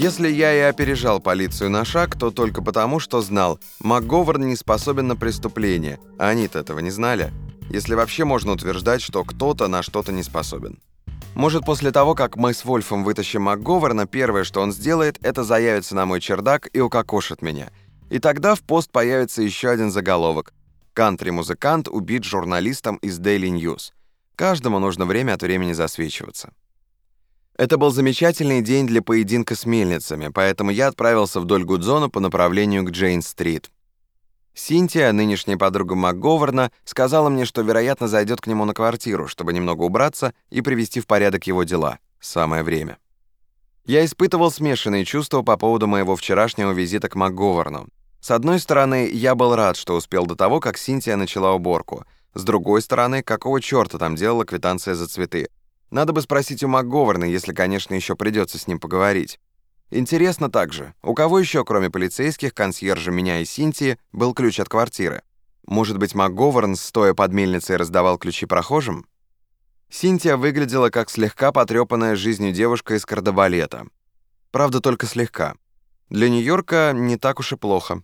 Если я и опережал полицию на шаг, то только потому, что знал, МакГовern не способен на преступление, а они-то этого не знали. Если вообще можно утверждать, что кто-то на что-то не способен. Может, после того, как мы с Вольфом вытащим МакГоверна, первое, что он сделает, это заявится на мой чердак и укокошит меня. И тогда в пост появится еще один заголовок. «Кантри-музыкант убит журналистом из Daily News». Каждому нужно время от времени засвечиваться. Это был замечательный день для поединка с мельницами, поэтому я отправился вдоль Гудзона по направлению к Джейн-стрит. Синтия, нынешняя подруга МакГоверна, сказала мне, что, вероятно, зайдет к нему на квартиру, чтобы немного убраться и привести в порядок его дела. Самое время. Я испытывал смешанные чувства по поводу моего вчерашнего визита к МакГоверну. С одной стороны, я был рад, что успел до того, как Синтия начала уборку. С другой стороны, какого черта там делала квитанция за цветы? Надо бы спросить у МакГоверна, если, конечно, еще придется с ним поговорить. Интересно также, у кого еще, кроме полицейских, консьержа, меня и Синтии, был ключ от квартиры? Может быть, МакГоверн, стоя под мельницей, раздавал ключи прохожим? Синтия выглядела как слегка потрепанная жизнью девушка из кардебалета. Правда, только слегка. Для Нью-Йорка не так уж и плохо.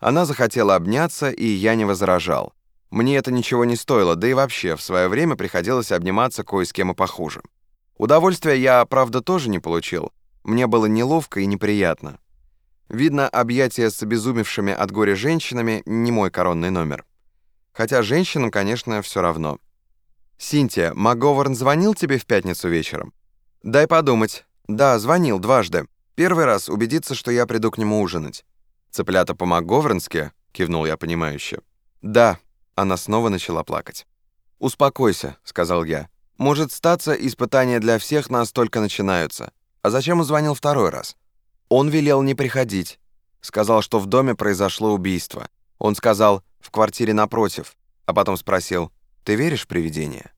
Она захотела обняться, и я не возражал. Мне это ничего не стоило, да и вообще, в свое время приходилось обниматься кое с кем и похуже. Удовольствия я, правда, тоже не получил. Мне было неловко и неприятно. Видно, объятия с обезумевшими от горя женщинами не мой коронный номер. Хотя женщинам, конечно, все равно. «Синтия, МакГоверн звонил тебе в пятницу вечером?» «Дай подумать. Да, звонил дважды. Первый раз убедиться, что я приду к нему ужинать». «Цыплята по-макговернски?» — кивнул я понимающе. «Да», она снова начала плакать. «Успокойся», — сказал я. «Может статься, испытания для всех нас только начинаются. А зачем он звонил второй раз?» «Он велел не приходить. Сказал, что в доме произошло убийство. Он сказал, в квартире напротив. А потом спросил, «Ты веришь в привидения?»